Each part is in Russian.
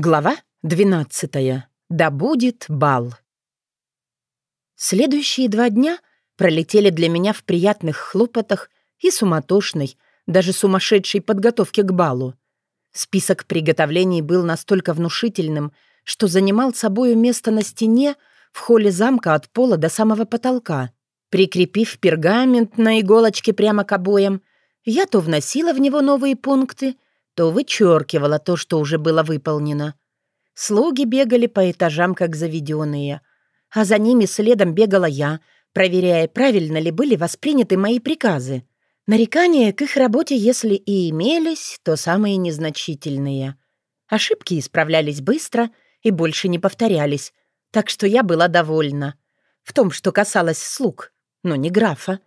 Глава 12. Да будет бал. Следующие два дня пролетели для меня в приятных хлопотах и суматошной, даже сумасшедшей подготовке к балу. Список приготовлений был настолько внушительным, что занимал собою место на стене в холле замка от пола до самого потолка. Прикрепив пергамент на иголочке прямо к обоям, я то вносила в него новые пункты — то вычеркивала то, что уже было выполнено. Слуги бегали по этажам, как заведенные, а за ними следом бегала я, проверяя, правильно ли были восприняты мои приказы. Нарекания к их работе, если и имелись, то самые незначительные. Ошибки исправлялись быстро и больше не повторялись, так что я была довольна. В том, что касалось слуг, но не графа.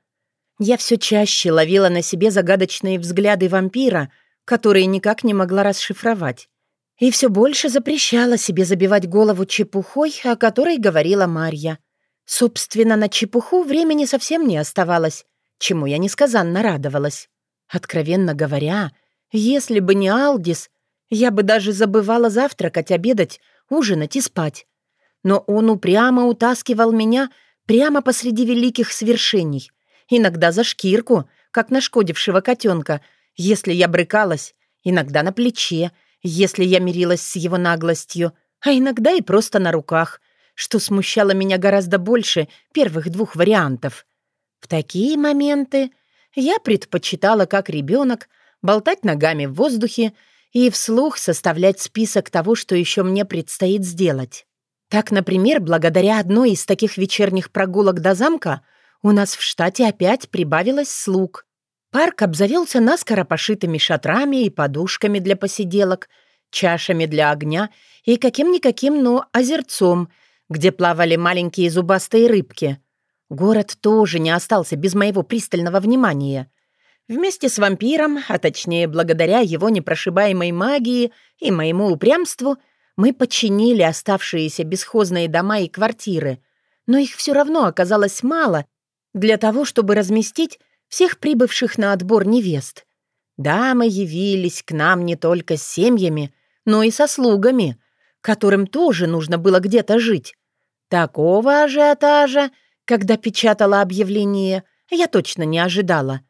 Я все чаще ловила на себе загадочные взгляды вампира — которые никак не могла расшифровать. И все больше запрещала себе забивать голову чепухой, о которой говорила Марья. Собственно, на чепуху времени совсем не оставалось, чему я несказанно радовалась. Откровенно говоря, если бы не Алдис, я бы даже забывала завтракать, обедать, ужинать и спать. Но он упрямо утаскивал меня прямо посреди великих свершений, иногда за шкирку, как нашкодившего котенка — если я брыкалась, иногда на плече, если я мирилась с его наглостью, а иногда и просто на руках, что смущало меня гораздо больше первых двух вариантов. В такие моменты я предпочитала, как ребенок, болтать ногами в воздухе и вслух составлять список того, что еще мне предстоит сделать. Так, например, благодаря одной из таких вечерних прогулок до замка у нас в штате опять прибавилось слуг. Парк обзавелся наскоро пошитыми шатрами и подушками для посиделок, чашами для огня и каким-никаким, но озерцом, где плавали маленькие зубастые рыбки. Город тоже не остался без моего пристального внимания. Вместе с вампиром, а точнее благодаря его непрошибаемой магии и моему упрямству, мы подчинили оставшиеся бесхозные дома и квартиры, но их все равно оказалось мало для того, чтобы разместить всех прибывших на отбор невест. Дамы явились к нам не только с семьями, но и со слугами, которым тоже нужно было где-то жить. Такого ажиотажа, когда печатала объявление, я точно не ожидала.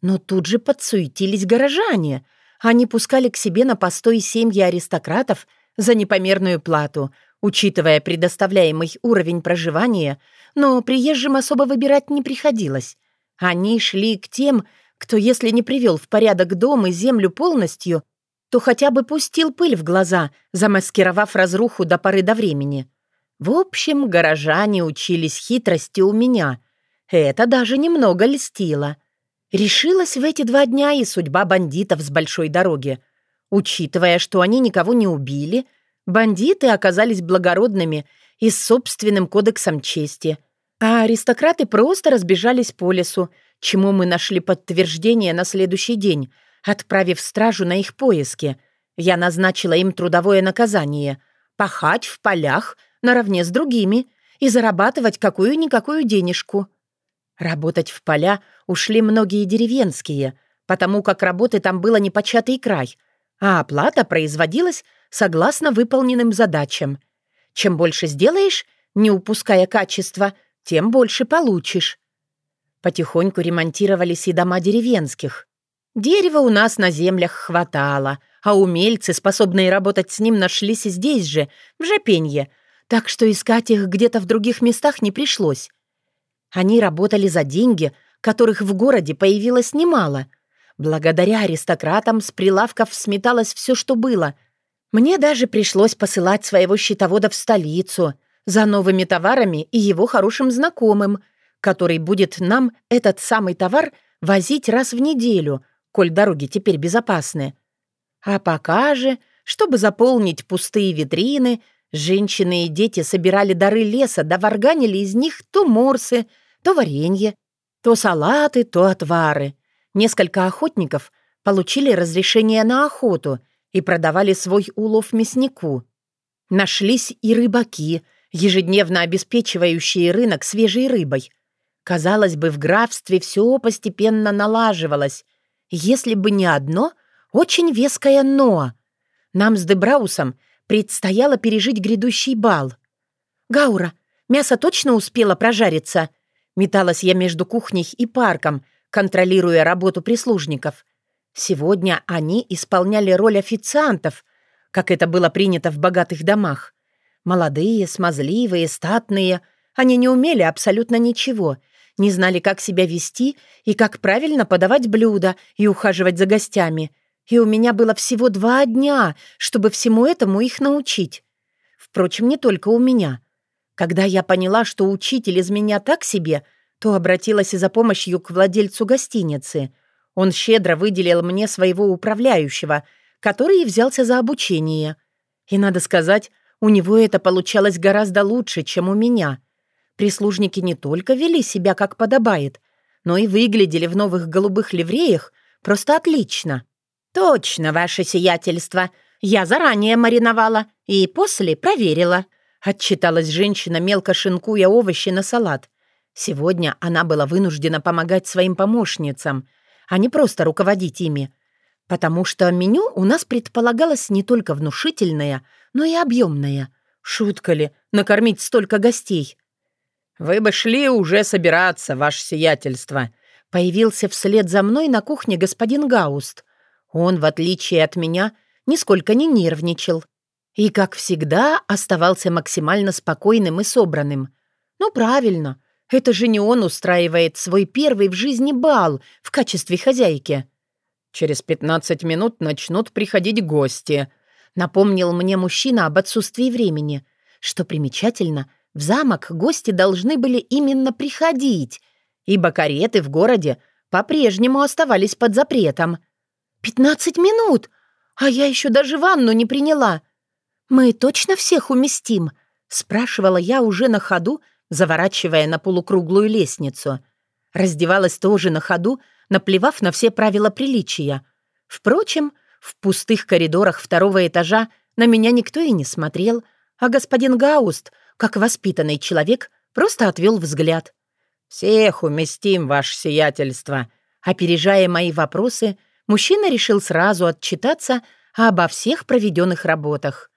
Но тут же подсуетились горожане. Они пускали к себе на постой семьи аристократов за непомерную плату, учитывая предоставляемый уровень проживания, но приезжим особо выбирать не приходилось. Они шли к тем, кто, если не привел в порядок дом и землю полностью, то хотя бы пустил пыль в глаза, замаскировав разруху до поры до времени. В общем, горожане учились хитрости у меня. Это даже немного льстило. Решилась в эти два дня и судьба бандитов с большой дороги. Учитывая, что они никого не убили, бандиты оказались благородными и с собственным кодексом чести — а аристократы просто разбежались по лесу, чему мы нашли подтверждение на следующий день, отправив стражу на их поиски. Я назначила им трудовое наказание — пахать в полях наравне с другими и зарабатывать какую-никакую денежку. Работать в поля ушли многие деревенские, потому как работы там было непочатый край, а оплата производилась согласно выполненным задачам. Чем больше сделаешь, не упуская качества — тем больше получишь. Потихоньку ремонтировались и дома деревенских. Дерева у нас на землях хватало, а умельцы, способные работать с ним, нашлись и здесь же, в Жапенье, так что искать их где-то в других местах не пришлось. Они работали за деньги, которых в городе появилось немало. Благодаря аристократам с прилавков сметалось все, что было. Мне даже пришлось посылать своего счетовода в столицу — за новыми товарами и его хорошим знакомым, который будет нам этот самый товар возить раз в неделю, коль дороги теперь безопасны. А пока же, чтобы заполнить пустые витрины, женщины и дети собирали дары леса, да варганили из них то морсы, то варенье, то салаты, то отвары. Несколько охотников получили разрешение на охоту и продавали свой улов мяснику. Нашлись и рыбаки — ежедневно обеспечивающие рынок свежей рыбой. Казалось бы, в графстве все постепенно налаживалось, если бы не одно очень веское «но». Нам с Дебраусом Предстояло пережить грядущий бал. «Гаура, мясо точно успело прожариться?» Металась я между кухней и парком, контролируя работу прислужников. Сегодня они исполняли роль официантов, как это было принято в богатых домах. Молодые, смазливые, статные. Они не умели абсолютно ничего, не знали, как себя вести и как правильно подавать блюда и ухаживать за гостями. И у меня было всего два дня, чтобы всему этому их научить. Впрочем, не только у меня — когда я поняла, что учитель из меня так себе, то обратилась и за помощью к владельцу гостиницы. Он щедро выделил мне своего управляющего, который и взялся за обучение. И, надо сказать, у него это получалось гораздо лучше, чем у меня. Прислужники не только вели себя как подобает, но и выглядели в новых голубых ливреях просто отлично. «Точно, ваше сиятельство. Я заранее мариновала и после проверила», Отчиталась женщина, мелко шинкуя овощи на салат. Сегодня она была вынуждена помогать своим помощницам, а не просто руководить ими. Потому что меню у нас предполагалось не только внушительное, но и объемное. Шутка ли, накормить столько гостей? «Вы бы шли уже собираться, ваше сиятельство», появился вслед за мной на кухне господин Гауст. Он, в отличие от меня, нисколько не нервничал и, как всегда, оставался максимально спокойным и собранным. Ну, правильно, это же не он устраивает свой первый в жизни бал в качестве хозяйки. «Через пятнадцать минут начнут приходить гости», — напомнил мне мужчина об отсутствии времени. Что примечательно, в замок гости должны были именно приходить, ибо кареты в городе по-прежнему оставались под запретом. «Пятнадцать минут! А я еще даже ванну не приняла!» «Мы точно всех уместим?» — спрашивала я уже на ходу, заворачивая на полукруглую лестницу. Раздевалась тоже на ходу, наплевав на все правила приличия. Впрочем, в пустых коридорах второго этажа на меня никто и не смотрел, а господин Гауст, как воспитанный человек, просто отвел взгляд. «Всех уместим, ваше сиятельство!» Опережая мои вопросы, мужчина решил сразу отчитаться обо всех проведенных работах.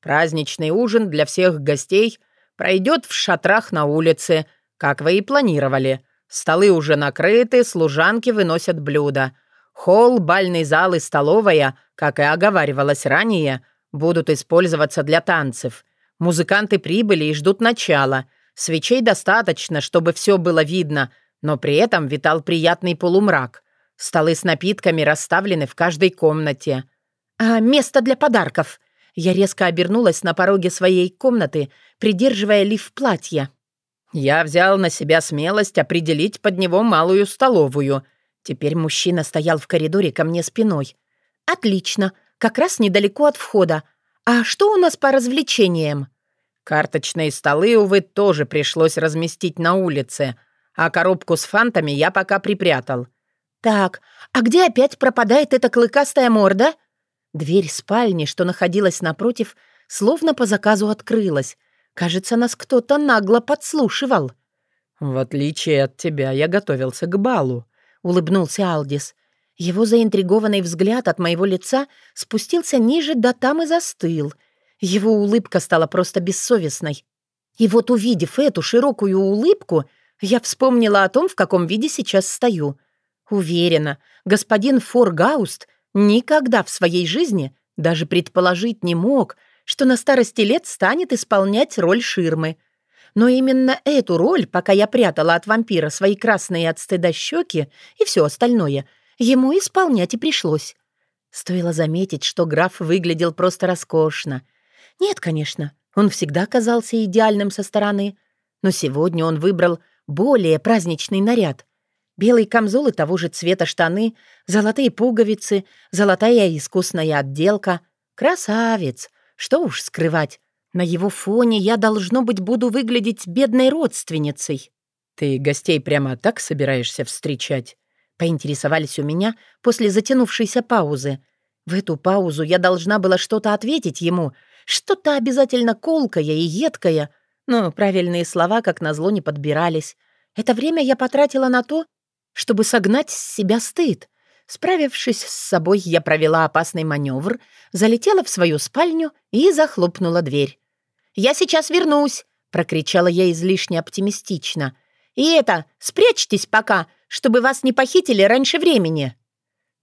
Праздничный ужин для всех гостей пройдет в шатрах на улице, как вы и планировали. Столы уже накрыты, служанки выносят блюда. Холл, бальный зал и столовая, как и оговаривалось ранее, будут использоваться для танцев. Музыканты прибыли и ждут начала. Свечей достаточно, чтобы все было видно, но при этом витал приятный полумрак. Столы с напитками расставлены в каждой комнате. «А место для подарков?» Я резко обернулась на пороге своей комнаты, придерживая лиф платья. «Я взял на себя смелость определить под него малую столовую». Теперь мужчина стоял в коридоре ко мне спиной. «Отлично, как раз недалеко от входа. А что у нас по развлечениям?» «Карточные столы, увы, тоже пришлось разместить на улице, а коробку с фантами я пока припрятал». «Так, а где опять пропадает эта клыкастая морда?» Дверь спальни, что находилась напротив, словно по заказу открылась. Кажется, нас кто-то нагло подслушивал. «В отличие от тебя, я готовился к балу», — улыбнулся Алдис. Его заинтригованный взгляд от моего лица спустился ниже, да там и застыл. Его улыбка стала просто бессовестной. И вот увидев эту широкую улыбку, я вспомнила о том, в каком виде сейчас стою. Уверена, господин Форгауст — Никогда в своей жизни даже предположить не мог, что на старости лет станет исполнять роль ширмы. Но именно эту роль, пока я прятала от вампира свои красные от стыда щеки и все остальное, ему исполнять и пришлось. Стоило заметить, что граф выглядел просто роскошно. Нет, конечно, он всегда казался идеальным со стороны, но сегодня он выбрал более праздничный наряд. Белый камзол и того же цвета штаны, золотые пуговицы, золотая искусная отделка. Красавец! Что уж скрывать. На его фоне я, должно быть, буду выглядеть бедной родственницей. «Ты гостей прямо так собираешься встречать?» Поинтересовались у меня после затянувшейся паузы. В эту паузу я должна была что-то ответить ему, что-то обязательно колкое и едкое, но правильные слова, как назло, не подбирались. Это время я потратила на то, чтобы согнать с себя стыд. Справившись с собой, я провела опасный маневр, залетела в свою спальню и захлопнула дверь. «Я сейчас вернусь!» — прокричала я излишне оптимистично. «И это, спрячьтесь пока, чтобы вас не похитили раньше времени!»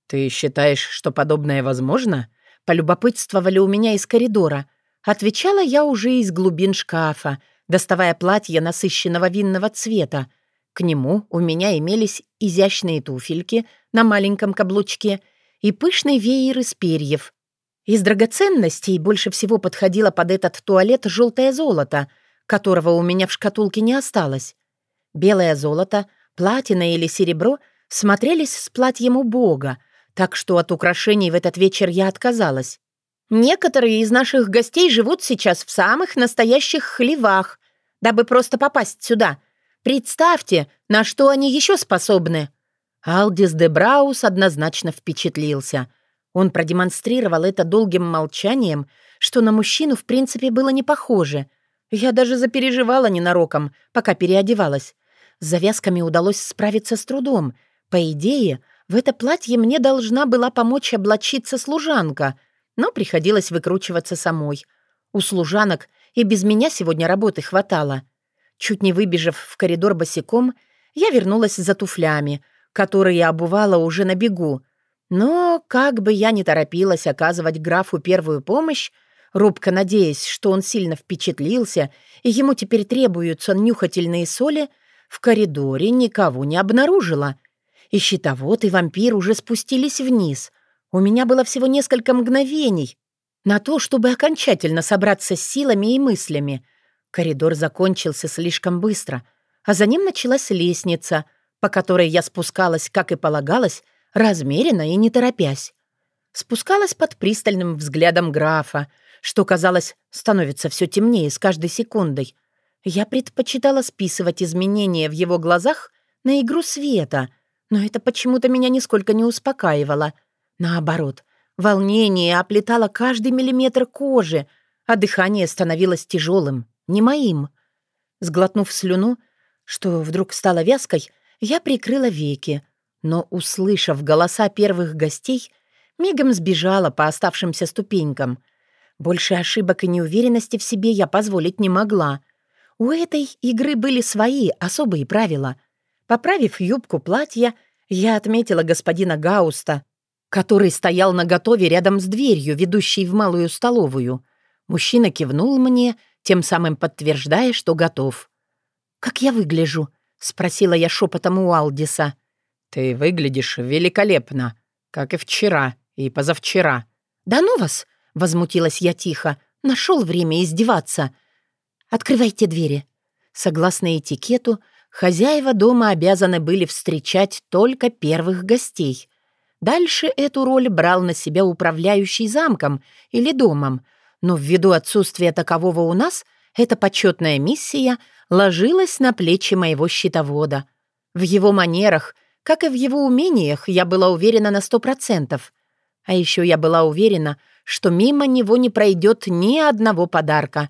«Ты считаешь, что подобное возможно?» — полюбопытствовали у меня из коридора. Отвечала я уже из глубин шкафа, доставая платье насыщенного винного цвета. К нему у меня имелись изящные туфельки на маленьком каблучке и пышный веер из перьев. Из драгоценностей больше всего подходило под этот туалет желтое золото, которого у меня в шкатулке не осталось. Белое золото, платина или серебро смотрелись с платьем у бога, так что от украшений в этот вечер я отказалась. Некоторые из наших гостей живут сейчас в самых настоящих хлевах, дабы просто попасть сюда. Представьте, на что они еще способны. Алдис де Браус однозначно впечатлился. Он продемонстрировал это долгим молчанием, что на мужчину в принципе было не похоже. Я даже запереживала ненароком, пока переодевалась. С завязками удалось справиться с трудом. По идее, в это платье мне должна была помочь облачиться служанка, но приходилось выкручиваться самой. У служанок и без меня сегодня работы хватало. Чуть не выбежав в коридор босиком, я вернулась за туфлями — которые обувала уже на бегу. Но, как бы я ни торопилась оказывать графу первую помощь, робко надеясь, что он сильно впечатлился, и ему теперь требуются нюхательные соли, в коридоре никого не обнаружила. И щитовод, и вампир уже спустились вниз. У меня было всего несколько мгновений на то, чтобы окончательно собраться с силами и мыслями. Коридор закончился слишком быстро, а за ним началась лестница — по которой я спускалась, как и полагалось, размеренно и не торопясь. Спускалась под пристальным взглядом графа, что, казалось, становится все темнее с каждой секундой. Я предпочитала списывать изменения в его глазах на игру света, но это почему-то меня нисколько не успокаивало. Наоборот, волнение оплетало каждый миллиметр кожи, а дыхание становилось тяжелым, не моим. Сглотнув слюну, что вдруг стало вязкой, я прикрыла веки, но, услышав голоса первых гостей, мигом сбежала по оставшимся ступенькам. Больше ошибок и неуверенности в себе я позволить не могла. У этой игры были свои особые правила. Поправив юбку платья, я отметила господина Гауста, который стоял наготове рядом с дверью, ведущей в малую столовую. Мужчина кивнул мне, тем самым подтверждая, что готов. «Как я выгляжу?» — спросила я шепотом у Алдиса. «Ты выглядишь великолепно, как и вчера, и позавчера». «Да ну вас!» — возмутилась я тихо. Нашел время издеваться. «Открывайте двери». Согласно этикету, хозяева дома обязаны были встречать только первых гостей. Дальше эту роль брал на себя управляющий замком или домом, но ввиду отсутствия такового у нас, эта почетная миссия — ложилась на плечи моего щитовода. В его манерах, как и в его умениях, я была уверена на сто процентов. А еще я была уверена, что мимо него не пройдет ни одного подарка.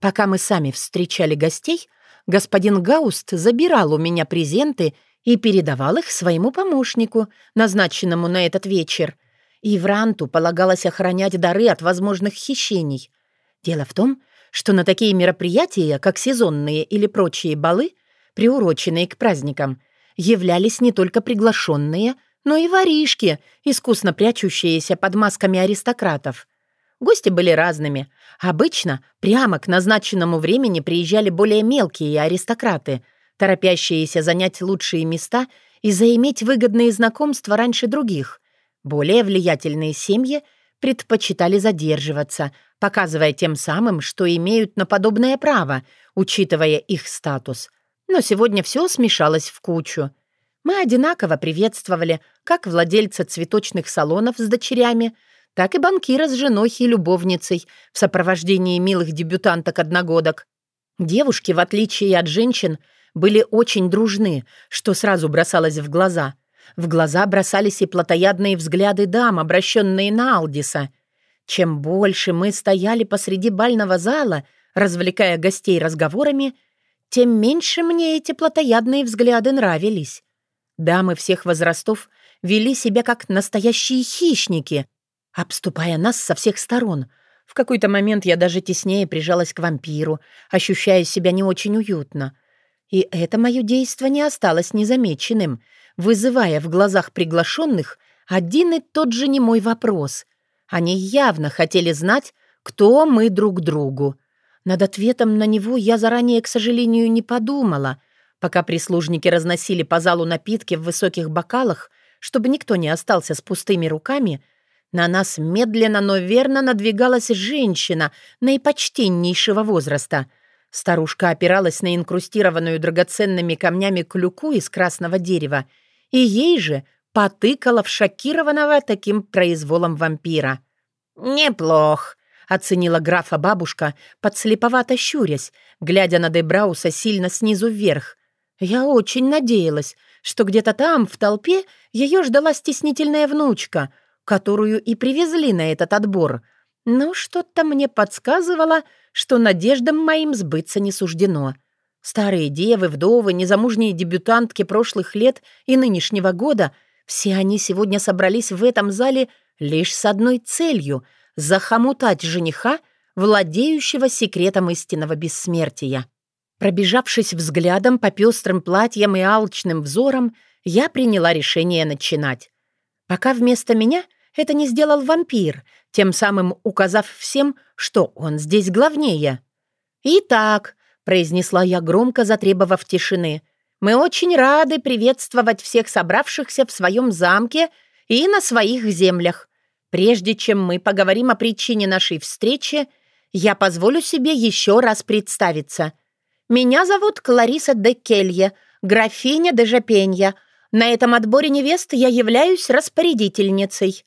Пока мы сами встречали гостей, господин Гауст забирал у меня презенты и передавал их своему помощнику, назначенному на этот вечер. И Вранту полагалось охранять дары от возможных хищений. Дело в том, что на такие мероприятия, как сезонные или прочие балы, приуроченные к праздникам, являлись не только приглашенные, но и воришки, искусно прячущиеся под масками аристократов. Гости были разными. Обычно прямо к назначенному времени приезжали более мелкие аристократы, торопящиеся занять лучшие места и заиметь выгодные знакомства раньше других. Более влиятельные семьи предпочитали задерживаться, показывая тем самым, что имеют на подобное право, учитывая их статус. Но сегодня все смешалось в кучу. Мы одинаково приветствовали как владельца цветочных салонов с дочерями, так и банкира с женой и любовницей в сопровождении милых дебютанток-одногодок. Девушки, в отличие от женщин, были очень дружны, что сразу бросалось в глаза. В глаза бросались и плотоядные взгляды дам, обращенные на Алдиса — чем больше мы стояли посреди бального зала, развлекая гостей разговорами, тем меньше мне эти плотоядные взгляды нравились. Дамы всех возрастов вели себя как настоящие хищники, обступая нас со всех сторон. В какой-то момент я даже теснее прижалась к вампиру, ощущая себя не очень уютно. И это мое действие не осталось незамеченным, вызывая в глазах приглашенных один и тот же немой вопрос. Они явно хотели знать, кто мы друг другу. Над ответом на него я заранее, к сожалению, не подумала. Пока прислужники разносили по залу напитки в высоких бокалах, чтобы никто не остался с пустыми руками, на нас медленно, но верно надвигалась женщина наипочтеннейшего возраста. Старушка опиралась на инкрустированную драгоценными камнями клюку из красного дерева, и ей же потыкала в шокированного таким произволом вампира. «Неплох», — оценила графа бабушка, подслеповато щурясь, глядя на Дебрауса сильно снизу вверх. Я очень надеялась, что где-то там, в толпе, ее ждала стеснительная внучка, которую и привезли на этот отбор. Но что-то мне подсказывало, что надеждам моим сбыться не суждено. Старые девы, вдовы, незамужние дебютантки прошлых лет и нынешнего года — все они сегодня собрались в этом зале лишь с одной целью — захомутать жениха, владеющего секретом истинного бессмертия. Пробежавшись взглядом по пестрым платьям и алчным взорам, я приняла решение начинать. Пока вместо меня это не сделал вампир, тем самым указав всем, что он здесь главнее. «Итак», — произнесла я громко, затребовав тишины, «мы очень рады приветствовать всех собравшихся в своем замке и на своих землях. Прежде чем мы поговорим о причине нашей встречи, я позволю себе еще раз представиться. Меня зовут Клариса де Келье, графиня де Жапенья. На этом отборе невест я являюсь распорядительницей».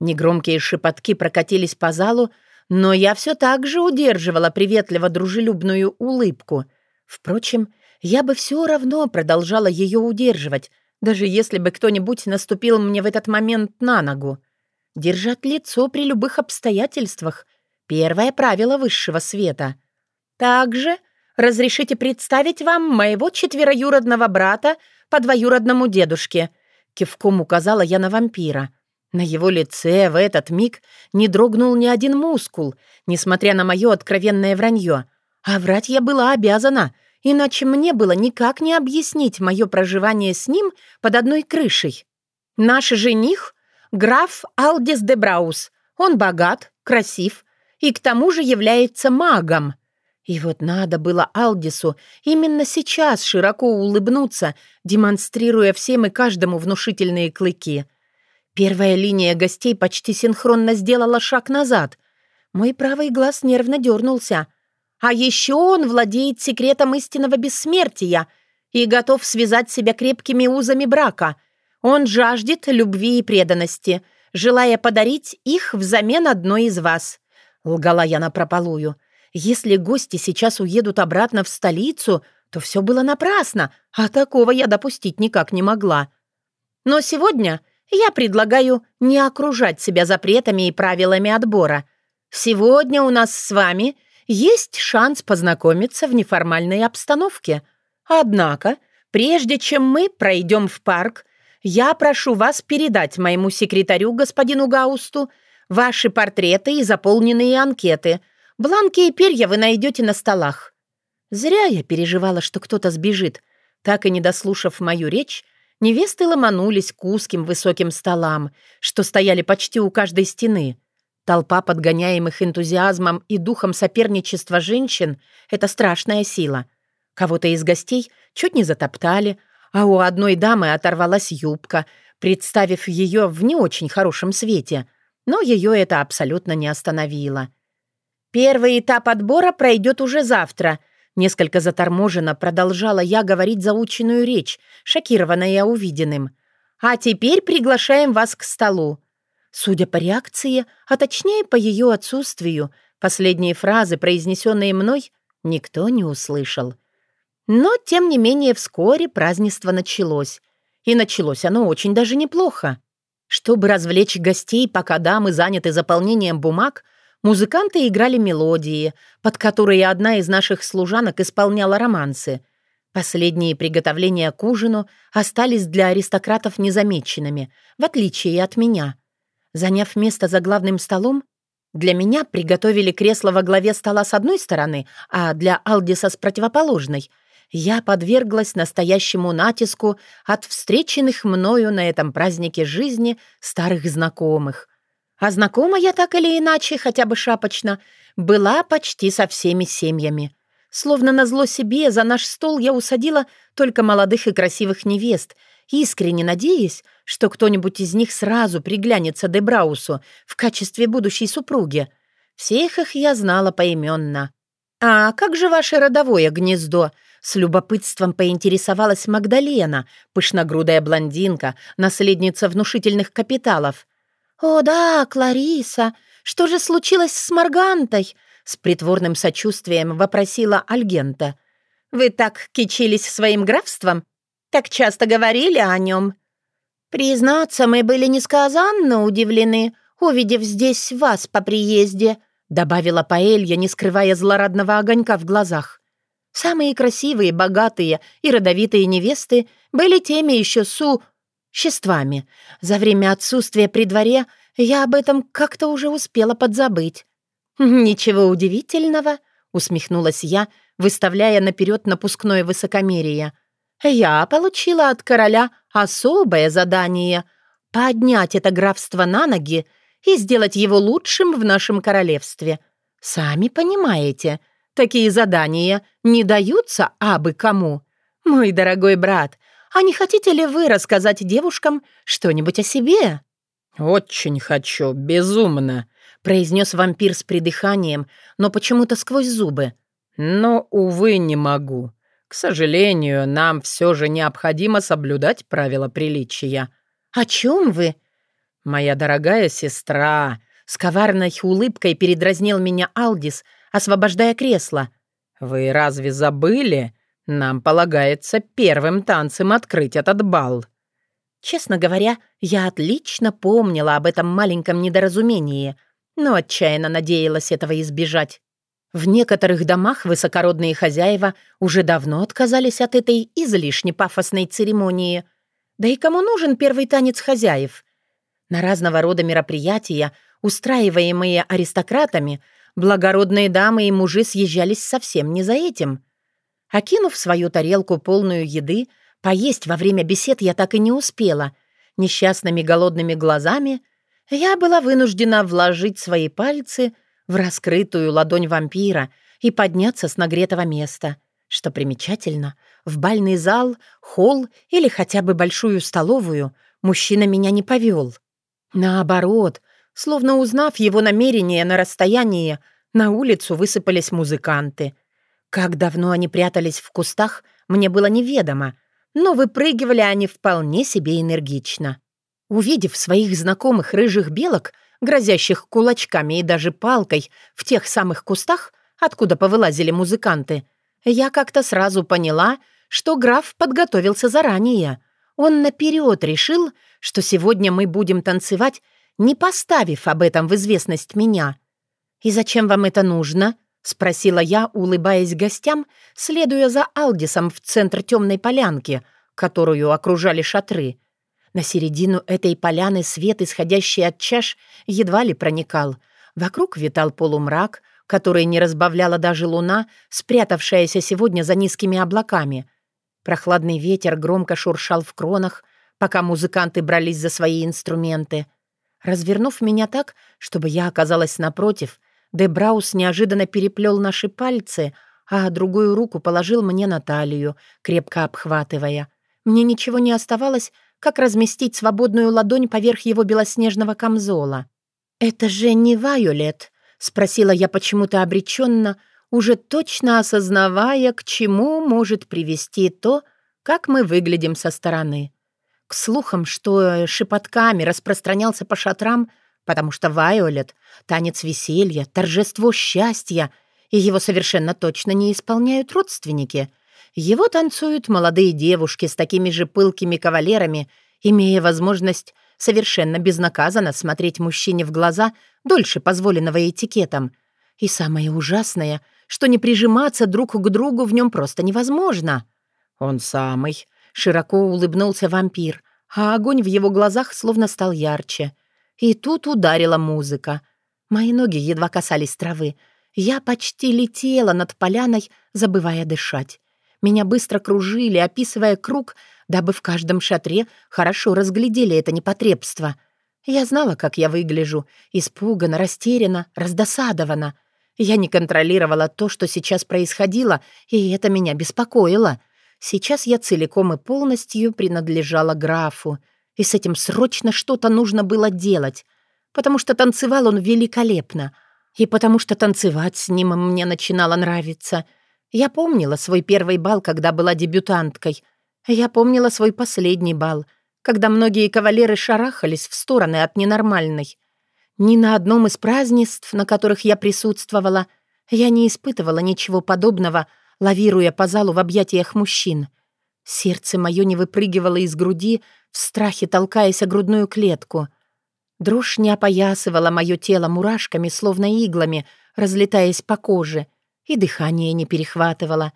Негромкие шепотки прокатились по залу, но я все так же удерживала приветливо-дружелюбную улыбку. Впрочем, я бы все равно продолжала ее удерживать, даже если бы кто-нибудь наступил мне в этот момент на ногу. Держать лицо при любых обстоятельствах — первое правило высшего света. Также разрешите представить вам моего четвероюродного брата по двоюродному дедушке. Кивком указала я на вампира. На его лице в этот миг не дрогнул ни один мускул, несмотря на мое откровенное вранье. А врать я была обязана, иначе мне было никак не объяснить мое проживание с ним под одной крышей. Наш жених Граф Алдис де Браус. Он богат, красив и к тому же является магом. И вот надо было Алдису именно сейчас широко улыбнуться, демонстрируя всем и каждому внушительные клыки. Первая линия гостей почти синхронно сделала шаг назад. Мой правый глаз нервно дернулся. А еще он владеет секретом истинного бессмертия и готов связать себя крепкими узами брака — он жаждет любви и преданности, желая подарить их взамен одной из вас. Лгала я напропалую. Если гости сейчас уедут обратно в столицу, то все было напрасно, а такого я допустить никак не могла. Но сегодня я предлагаю не окружать себя запретами и правилами отбора. Сегодня у нас с вами есть шанс познакомиться в неформальной обстановке. Однако, прежде чем мы пройдем в парк, я прошу вас передать моему секретарю, господину Гаусту, ваши портреты и заполненные анкеты. Бланки и перья вы найдете на столах». Зря я переживала, что кто-то сбежит. Так и не дослушав мою речь, невесты ломанулись к узким высоким столам, что стояли почти у каждой стены. Толпа подгоняемых энтузиазмом и духом соперничества женщин — это страшная сила. Кого-то из гостей чуть не затоптали — а у одной дамы оторвалась юбка, представив ее в не очень хорошем свете, но ее это абсолютно не остановило. «Первый этап отбора пройдет уже завтра», Несколько заторможенно продолжала я говорить заученную речь, шокированная увиденным. «А теперь приглашаем вас к столу». Судя по реакции, а точнее по ее отсутствию, последние фразы, произнесенные мной, никто не услышал. Но, тем не менее, вскоре празднество началось. И началось оно очень даже неплохо. Чтобы развлечь гостей, пока дамы заняты заполнением бумаг, музыканты играли мелодии, под которые одна из наших служанок исполняла романсы. Последние приготовления к ужину остались для аристократов незамеченными, в отличие от меня. Заняв место за главным столом, для меня приготовили кресло во главе стола с одной стороны, а для Алдиса с противоположной. Я подверглась настоящему натиску от встреченных мною на этом празднике жизни старых знакомых. А знакома я так или иначе, хотя бы шапочно, была почти со всеми семьями. Словно назло себе, за наш стол я усадила только молодых и красивых невест, искренне надеясь, что кто-нибудь из них сразу приглянется Дебраусу в качестве будущей супруги. Всех их я знала поименно. «А как же ваше родовое гнездо?» С любопытством поинтересовалась Магдалена, пышногрудая блондинка, наследница внушительных капиталов. «О да, Клариса, что же случилось с Маргантой?» С притворным сочувствием вопросила Альгента. «Вы так кичились своим графством? Так часто говорили о нем?» «Признаться, мы были несказанно удивлены, увидев здесь вас по приезде», добавила Паэлья, не скрывая злорадного огонька в глазах. Самые красивые, богатые и родовитые невесты были теми еще существами. За время отсутствия при дворе я об этом как-то уже успела подзабыть. «Ничего удивительного», — усмехнулась я, выставляя наперед напускное высокомерие. «Я получила от короля особое задание — поднять это графство на ноги и сделать его лучшим в нашем королевстве. Сами понимаете, такие задания не даются абы кому. Мой дорогой брат, а не хотите ли вы рассказать девушкам что-нибудь о себе?» «Очень хочу, безумно», произнес вампир с придыханием, но почему-то сквозь зубы. «Но, увы, не могу. К сожалению, нам все же необходимо соблюдать правила приличия». «О чем вы?» «Моя дорогая сестра», — с коварной улыбкой передразнил меня Алдис, освобождая кресло. «Вы разве забыли? Нам полагается первым танцем открыть этот бал». Честно говоря, я отлично помнила об этом маленьком недоразумении — но отчаянно надеялась этого избежать. В некоторых домах высокородные хозяева уже давно отказались от этой излишне пафосной церемонии. Да и кому нужен первый танец хозяев? На разного рода мероприятия, устраиваемые аристократами, благородные дамы и мужи съезжались совсем не за этим. Окинув свою тарелку полную еды, поесть во время бесед я так и не успела. Несчастными голодными глазами — я была вынуждена вложить свои пальцы в раскрытую ладонь вампира и подняться с нагретого места. Что примечательно, в бальный зал, холл или хотя бы большую столовую мужчина меня не повел. Наоборот, словно узнав его намерение на расстоянии, на улицу высыпались музыканты. Как давно они прятались в кустах, мне было неведомо, но выпрыгивали они вполне себе энергично. Увидев своих знакомых рыжих белок, грозящих кулачками и даже палкой в тех самых кустах, откуда повылазили музыканты, я как-то сразу поняла, что граф подготовился заранее. Он наперед решил, что сегодня мы будем танцевать, не поставив об этом в известность меня. «И зачем вам это нужно?» — спросила я, улыбаясь гостям, следуя за Алдисом в центр темной полянки, которую окружали шатры — на середину этой поляны свет, исходящий от чаш, едва ли проникал. Вокруг витал полумрак, который не разбавляла даже луна, спрятавшаяся сегодня за низкими облаками. Прохладный ветер громко шуршал в кронах, пока музыканты брались за свои инструменты. Развернув меня так, чтобы я оказалась напротив, Дебраус неожиданно переплел наши пальцы, а другую руку положил мне на талию, крепко обхватывая. Мне ничего не оставалось, как разместить свободную ладонь поверх его белоснежного камзола. «Это же не Вайолет?» — спросила я почему-то обреченно, уже точно осознавая, к чему может привести то, как мы выглядим со стороны. К слухам, что шепотками распространялся по шатрам, потому что Вайолет — танец веселья, торжество счастья, и его совершенно точно не исполняют родственники — его танцуют молодые девушки с такими же пылкими кавалерами, имея возможность совершенно безнаказанно смотреть мужчине в глаза дольше позволенного этикетом. И самое ужасное, что не прижиматься друг к другу в нем просто невозможно. «Он самый», — широко улыбнулся вампир, а огонь в его глазах словно стал ярче. И тут ударила музыка. Мои ноги едва касались травы. Я почти летела над поляной, забывая дышать. Меня быстро кружили, описывая круг, дабы в каждом шатре хорошо разглядели это непотребство. Я знала, как я выгляжу. Испуганно, растеряна, раздосадована. Я не контролировала то, что сейчас происходило, и это меня беспокоило. Сейчас я целиком и полностью принадлежала графу, и с этим срочно что-то нужно было делать, потому что танцевал он великолепно, и потому что танцевать с ним мне начинало нравиться. Я помнила свой первый бал, когда была дебютанткой. Я помнила свой последний бал, когда многие кавалеры шарахались в стороны от ненормальной. Ни на одном из празднеств, на которых я присутствовала, я не испытывала ничего подобного, лавируя по залу в объятиях мужчин. Сердце мое не выпрыгивало из груди, в страхе толкаясь о грудную клетку. Дрожь не опоясывала мое тело мурашками, словно иглами, разлетаясь по коже, и дыхание не перехватывало.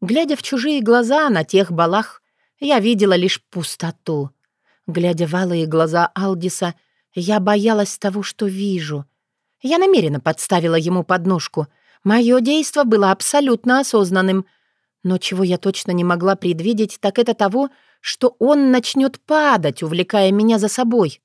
Глядя в чужие глаза на тех балах, я видела лишь пустоту. Глядя в алые глаза Алдиса — я боялась того, что вижу. Я намеренно подставила ему подножку. Мое действо было абсолютно осознанным. Но чего я точно не могла предвидеть, так это того, что он начнет падать, увлекая меня за собой.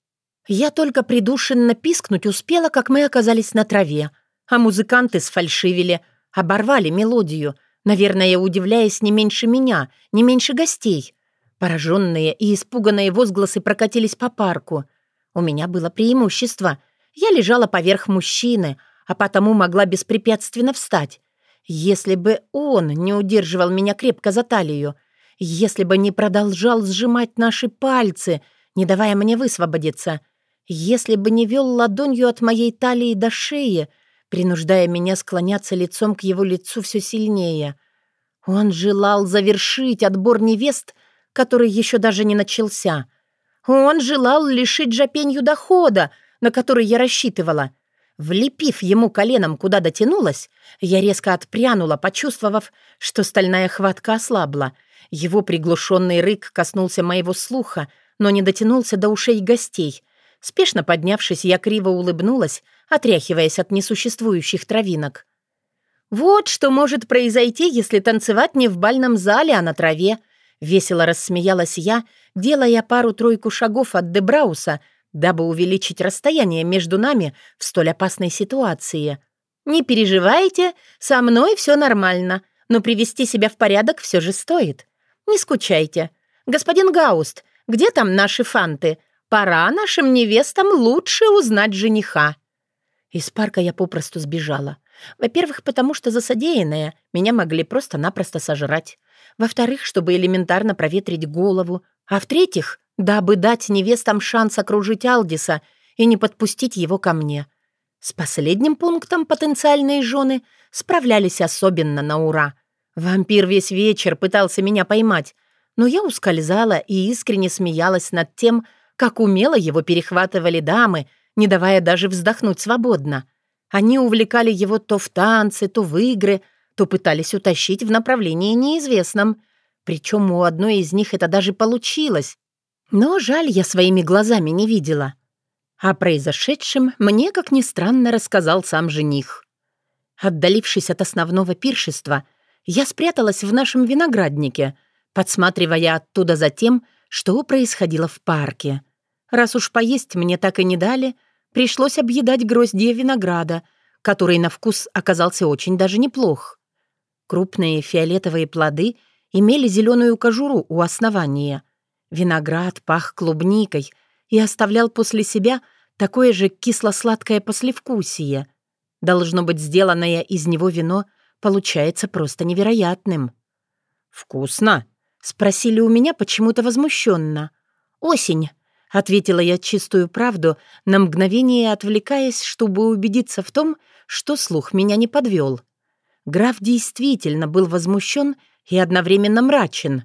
Я только придушенно пискнуть успела, как мы оказались на траве. А музыканты сфальшивили, оборвали мелодию, наверное, удивляясь не меньше меня, не меньше гостей. Пораженные и испуганные возгласы прокатились по парку — у меня было преимущество. Я лежала поверх мужчины, а потому могла беспрепятственно встать. Если бы он не удерживал меня крепко за талию, если бы не продолжал сжимать наши пальцы, не давая мне высвободиться, если бы не вел ладонью от моей талии до шеи, принуждая меня склоняться лицом к его лицу все сильнее. Он желал завершить отбор невест, который еще даже не начался — он желал лишить Жапенью дохода, на который я рассчитывала. Влепив ему коленом, куда дотянулась, я резко отпрянула, почувствовав, что стальная хватка ослабла. Его приглушенный рык коснулся моего слуха, но не дотянулся до ушей гостей. Спешно поднявшись, я криво улыбнулась, отряхиваясь от несуществующих травинок. «Вот что может произойти, если танцевать не в бальном зале, а на траве», — весело рассмеялась я, делая пару-тройку шагов от Дебрауса, дабы увеличить расстояние между нами в столь опасной ситуации. «Не переживайте, со мной все нормально, но привести себя в порядок все же стоит. Не скучайте. Господин Гауст, где там наши фанты? Пора нашим невестам лучше узнать жениха». Из парка я попросту сбежала. Во-первых, потому что за содеянное меня могли просто-напросто сожрать. Во-вторых, чтобы элементарно проветрить голову. А в-третьих, дабы дать невестам шанс окружить Алдиса и не подпустить его ко мне. С последним пунктом потенциальные жены справлялись особенно на ура. Вампир весь вечер пытался меня поймать, но я ускользала и искренне смеялась над тем, как умело его перехватывали дамы, не давая даже вздохнуть свободно. Они увлекали его то в танцы, то в игры — то пытались утащить в направлении неизвестном. Причем у одной из них это даже получилось. Но жаль, я своими глазами не видела. О произошедшем мне, как ни странно, рассказал сам жених. Отдалившись от основного пиршества, я спряталась в нашем винограднике, подсматривая оттуда за тем, что происходило в парке. Раз уж поесть мне так и не дали, пришлось объедать гроздья винограда, который на вкус оказался очень даже неплох. Крупные фиолетовые плоды имели зеленую кожуру у основания. Виноград пах клубникой и оставлял после себя такое же кисло-сладкое послевкусие. Должно быть, сделанное из него вино получается просто невероятным. «Вкусно?» — спросили у меня почему-то возмущенно. «Осень», — ответила я чистую правду, на мгновение отвлекаясь, чтобы убедиться в том, что слух меня не подвел. Граф действительно был возмущен и одновременно мрачен.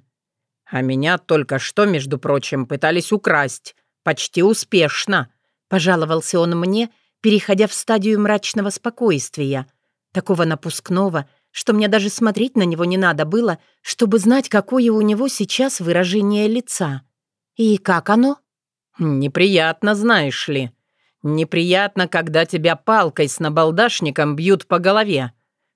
«А меня только что, между прочим, пытались украсть. Почти успешно», — пожаловался он мне, переходя в стадию мрачного спокойствия, такого напускного, что мне даже смотреть на него не надо было, чтобы знать, какое у него сейчас выражение лица. И как оно? «Неприятно, знаешь ли. Неприятно, когда тебя палкой с набалдашником бьют по голове.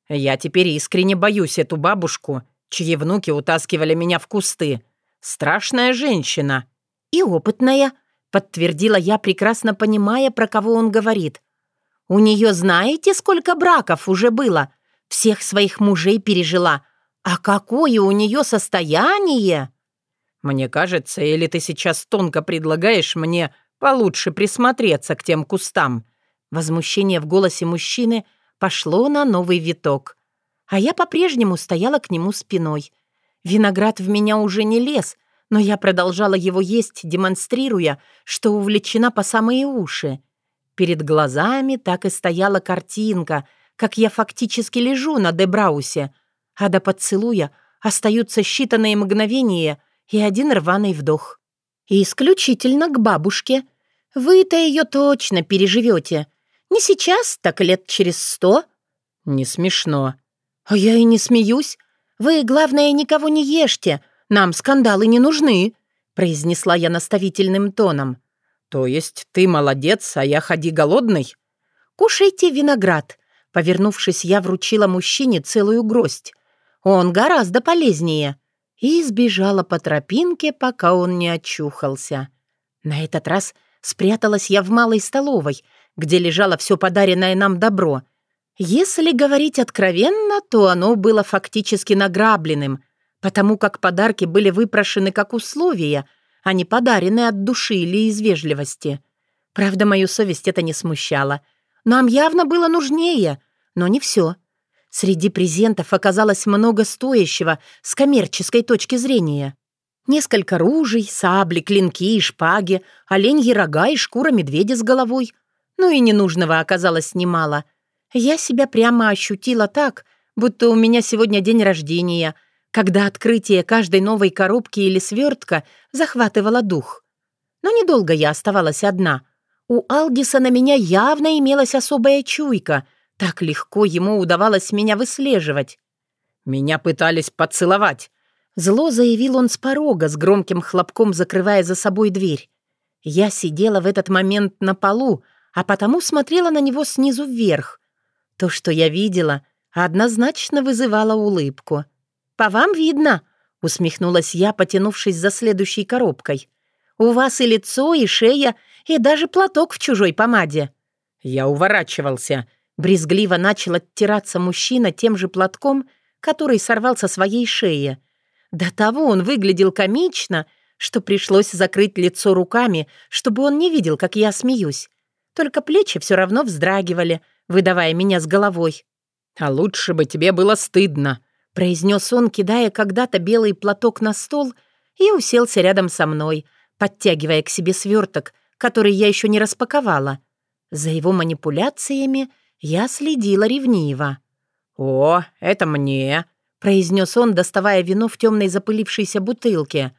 Я теперь искренне боюсь эту бабушку, чьи внуки утаскивали меня в кусты. Страшная женщина». «И опытная», — подтвердила я, прекрасно понимая, про кого он говорит. «У нее знаете, сколько браков уже было? Всех своих мужей пережила. А какое у нее состояние?» «Мне кажется, или ты сейчас тонко предлагаешь мне получше присмотреться к тем кустам?» Возмущение в голосе мужчины пошло на новый виток. А я по-прежнему стояла к нему спиной. Виноград в меня уже не лез, но я продолжала его есть, демонстрируя, что увлечена по самые уши. Перед глазами так и стояла картинка, как я фактически лежу на Дебраусе, а до поцелуя остаются считанные мгновения и один рваный вдох. И исключительно к бабушке. Вы-то ее точно переживете. Не сейчас, так лет через сто. Не смешно. А я и не смеюсь. Вы, главное, никого не ешьте. Нам скандалы не нужны, произнесла я наставительным тоном. То есть ты молодец, а я ходи голодный? Кушайте виноград. Повернувшись, я вручила мужчине целую гроздь. Он гораздо полезнее и сбежала по тропинке, пока он не очухался. На этот раз спряталась я в малой столовой, где лежало все подаренное нам добро. Если говорить откровенно, то оно было фактически награбленным, потому как подарки были выпрошены как условия, а не подарены от души или из вежливости. Правда, мою совесть это не смущало. Нам явно было нужнее, но не все — Среди презентов оказалось много стоящего с коммерческой точки зрения. Несколько ружей, сабли, клинки и шпаги, оленьи рога и шкура медведя с головой. Ну и ненужного оказалось немало. Я себя прямо ощутила так, будто у меня сегодня день рождения, когда открытие каждой новой коробки или свертка захватывало дух. Но недолго я оставалась одна. У Алдиса на меня явно имелась особая чуйка — так легко ему удавалось меня выслеживать. «Меня пытались поцеловать», — зло заявил он с порога, с громким хлопком закрывая за собой дверь. Я сидела в этот момент на полу, а потому смотрела на него снизу вверх. То, что я видела, однозначно вызывало улыбку. «По вам видно», — усмехнулась я, потянувшись за следующей коробкой. «У вас и лицо, и шея, и даже платок в чужой помаде». Я уворачивался, Брезгливо начал оттираться мужчина тем же платком, который сорвал со своей шеи. До того он выглядел комично, что пришлось закрыть лицо руками, чтобы он не видел, как я смеюсь. Только плечи все равно вздрагивали, выдавая меня с головой. «А лучше бы тебе было стыдно», — произнес он, кидая когда-то белый платок на стол и уселся рядом со мной, подтягивая к себе сверток, который я еще не распаковала. За его манипуляциями я следила ревниво. «О, это мне», — произнес он, доставая вино в темной запылившейся бутылке.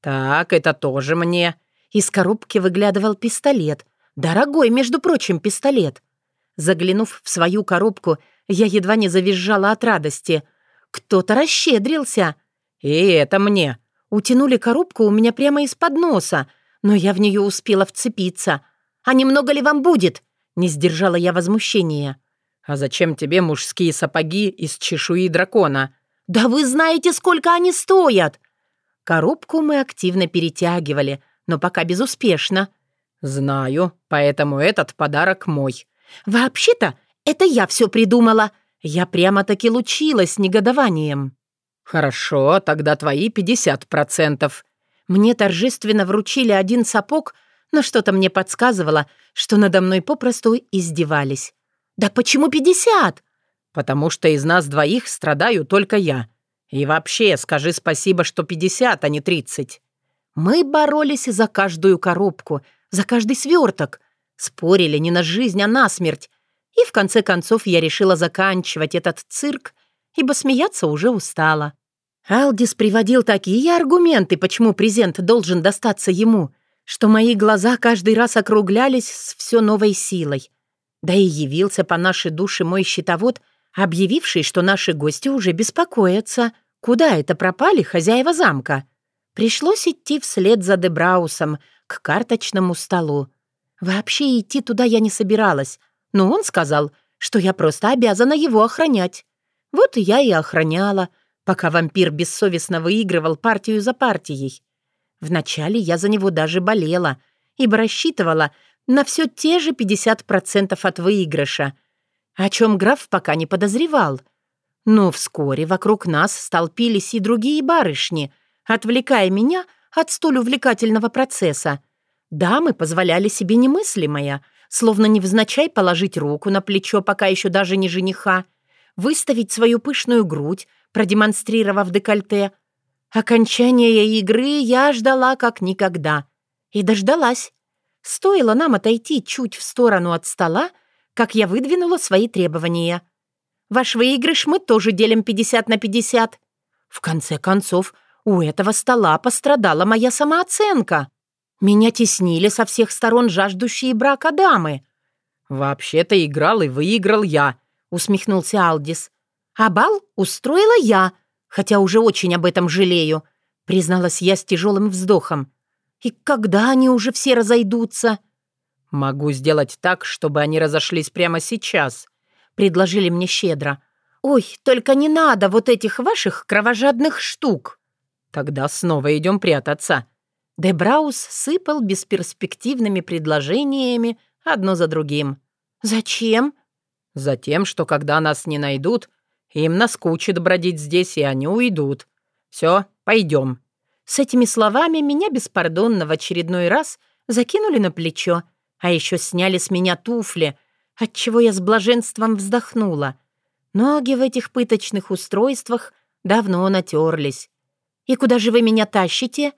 «Так, это тоже мне». Из коробки выглядывал пистолет. Дорогой, между прочим, пистолет. Заглянув в свою коробку, я едва не завизжала от радости. Кто-то расщедрился. «И это мне». Утянули коробку у меня прямо из-под носа, но я в нее успела вцепиться. «А немного ли вам будет?» Не сдержала я возмущения. «А зачем тебе мужские сапоги из чешуи дракона?» «Да вы знаете, сколько они стоят!» Коробку мы активно перетягивали, но пока безуспешно. «Знаю, поэтому этот подарок мой». «Вообще-то, это я все придумала. Я прямо-таки лучилась негодованием». «Хорошо, тогда твои пятьдесят процентов». Мне торжественно вручили один сапог — но что-то мне подсказывало, что надо мной попросту издевались. «Да почему пятьдесят?» «Потому что из нас двоих страдаю только я. И вообще, скажи спасибо, что пятьдесят, а не тридцать». Мы боролись за каждую коробку, за каждый сверток. Спорили не на жизнь, а на смерть. И в конце концов я решила заканчивать этот цирк, ибо смеяться уже устала. Алдис приводил такие аргументы, почему презент должен достаться ему — что мои глаза каждый раз округлялись с все новой силой. Да и явился по нашей душе мой щитовод объявивший, что наши гости уже беспокоятся, куда это пропали хозяева замка. Пришлось идти вслед за Дебраусом к карточному столу. Вообще идти туда я не собиралась, но он сказал, что я просто обязана его охранять. Вот и я и охраняла, пока вампир бессовестно выигрывал партию за партией. Вначале я за него даже болела, ибо рассчитывала на все те же 50% от выигрыша, о чем граф пока не подозревал. Но вскоре вокруг нас столпились и другие барышни, отвлекая меня от столь увлекательного процесса. Дамы позволяли себе немыслимое, словно невзначай положить руку на плечо пока еще даже не жениха, выставить свою пышную грудь, продемонстрировав декольте. Окончания игры я ждала как никогда. И дождалась. Стоило нам отойти чуть в сторону от стола, как я выдвинула свои требования. Ваш выигрыш мы тоже делим 50 на 50. В конце концов, у этого стола пострадала моя самооценка. Меня теснили со всех сторон жаждущие брака дамы. «Вообще-то играл и выиграл я», — усмехнулся Алдис. «А бал устроила я, хотя уже очень об этом жалею», — призналась я с тяжелым вздохом. «И когда они уже все разойдутся?» «Могу сделать так, чтобы они разошлись прямо сейчас», — предложили мне щедро. «Ой, только не надо вот этих ваших кровожадных штук!» «Тогда снова идем прятаться», Дебраус сыпал бесперспективными предложениями одно за другим. «Зачем?» «Затем, что когда нас не найдут, им наскучит бродить здесь, и они уйдут. Все, пойдем». С этими словами меня беспардонно в очередной раз закинули на плечо, а еще сняли с меня туфли, отчего я с блаженством вздохнула. Ноги в этих пыточных устройствах давно натерлись. «И куда же вы меня тащите?»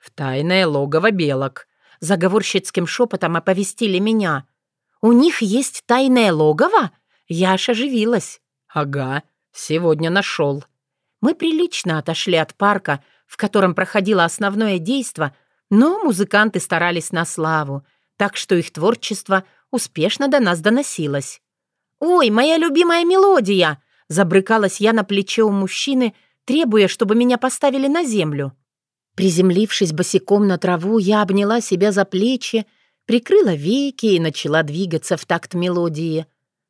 «В тайное логово белок», — заговорщицким шепотом оповестили меня. «У них есть тайное логово?» Я аж оживилась. «Ага, сегодня нашел». Мы прилично отошли от парка, в котором проходило основное действо, но музыканты старались на славу, так что их творчество успешно до нас доносилось. «Ой, моя любимая мелодия!» Забрыкалась я на плече у мужчины, требуя, чтобы меня поставили на землю. Приземлившись босиком на траву, я обняла себя за плечи, прикрыла веки и начала двигаться в такт мелодии.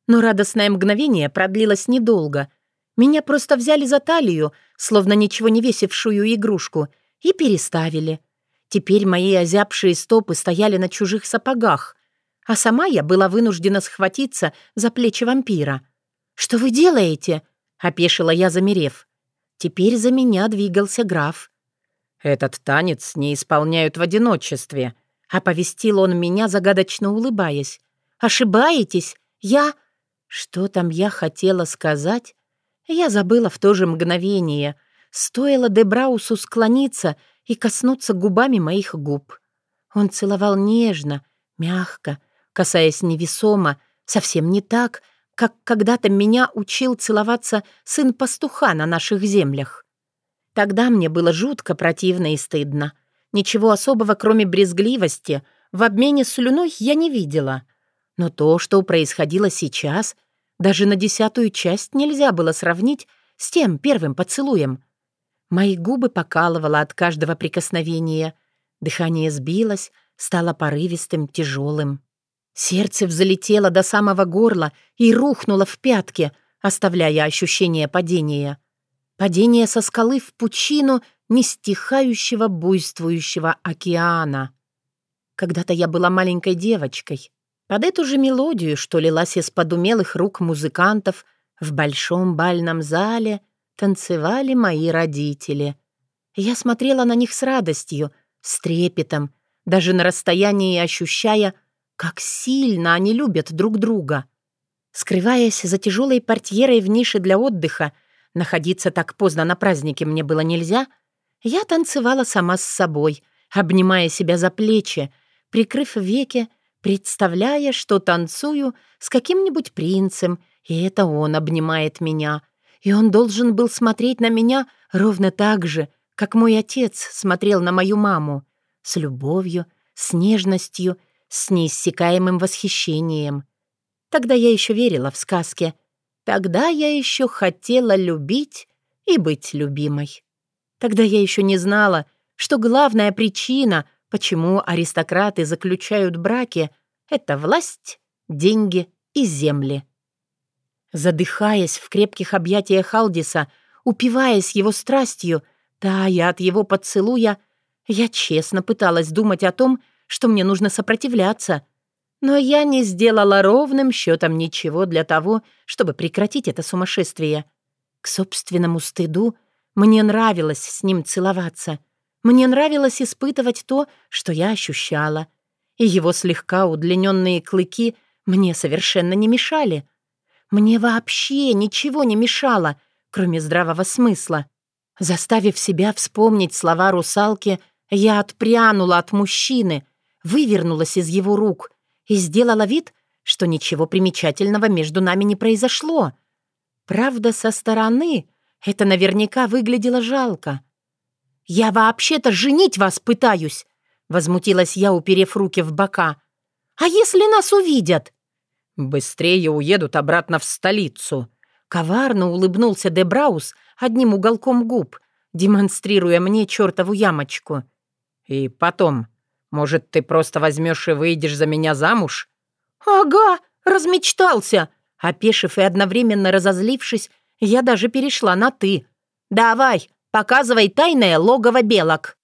Но радостное мгновение продлилось недолго. Меня просто взяли за талию, словно ничего не весившую игрушку, и переставили. Теперь мои озябшие стопы стояли на чужих сапогах, а сама я была вынуждена схватиться за плечи вампира. «Что вы делаете?» — опешила я, замерев. Теперь за меня двигался граф. «Этот танец не исполняют в одиночестве», — оповестил он меня, загадочно улыбаясь. «Ошибаетесь? Я...» Что там я хотела сказать? Я забыла в то же мгновение. Стоило Дебраусу склониться и коснуться губами моих губ. Он целовал нежно, мягко, касаясь невесомо, совсем не так, как когда-то меня учил целоваться сын пастуха на наших землях. Тогда мне было жутко противно и стыдно. Ничего особого, кроме брезгливости, в обмене слюной я не видела. Но то, что происходило сейчас, даже на десятую часть нельзя было сравнить с тем первым поцелуем. Мои губы покалывало от каждого прикосновения. Дыхание сбилось, стало порывистым, тяжелым. Сердце взлетело до самого горла и рухнуло в пятки, оставляя ощущение падения — Падение со скалы в пучину нестихающего буйствующего океана. Когда-то я была маленькой девочкой. Под эту же мелодию, что лилась из-под умелых рук музыкантов, в большом бальном зале танцевали мои родители. Я смотрела на них с радостью, с трепетом, даже на расстоянии ощущая, как сильно они любят друг друга. Скрываясь за тяжелой портьерой в нише для отдыха, Находиться так поздно на празднике мне было нельзя. Я танцевала сама с собой, обнимая себя за плечи, прикрыв веки, представляя, что танцую с каким-нибудь принцем, и это он обнимает меня. И он должен был смотреть на меня ровно так же, как мой отец смотрел на мою маму, с любовью, с нежностью, с неиссякаемым восхищением. Тогда я еще верила в сказки — Тогда я еще хотела любить и быть любимой. Тогда я еще не знала, что главная причина, почему аристократы заключают браки, это власть, деньги и земли. Задыхаясь в крепких объятиях Алдиса, упиваясь его страстью, тая от его поцелуя, я честно пыталась думать о том, что мне нужно сопротивляться. Но я не сделала ровным счетом ничего для того, чтобы прекратить это сумасшествие. К собственному стыду мне нравилось с ним целоваться. Мне нравилось испытывать то, что я ощущала. И его слегка удлиненные клыки мне совершенно не мешали. Мне вообще ничего не мешало, кроме здравого смысла. Заставив себя вспомнить слова русалки, я отпрянула от мужчины, вывернулась из его рук и сделала вид, что ничего примечательного между нами не произошло. Правда, со стороны это наверняка выглядело жалко. «Я вообще-то женить вас пытаюсь!» — возмутилась я, уперев руки в бока. «А если нас увидят?» «Быстрее уедут обратно в столицу», — коварно улыбнулся Дебраус одним уголком губ, демонстрируя мне чертову ямочку. «И потом, может, ты просто возьмешь и выйдешь за меня замуж?» «Ага, размечтался!» Опешив и одновременно разозлившись, я даже перешла на «ты». «Давай, показывай тайное логово белок».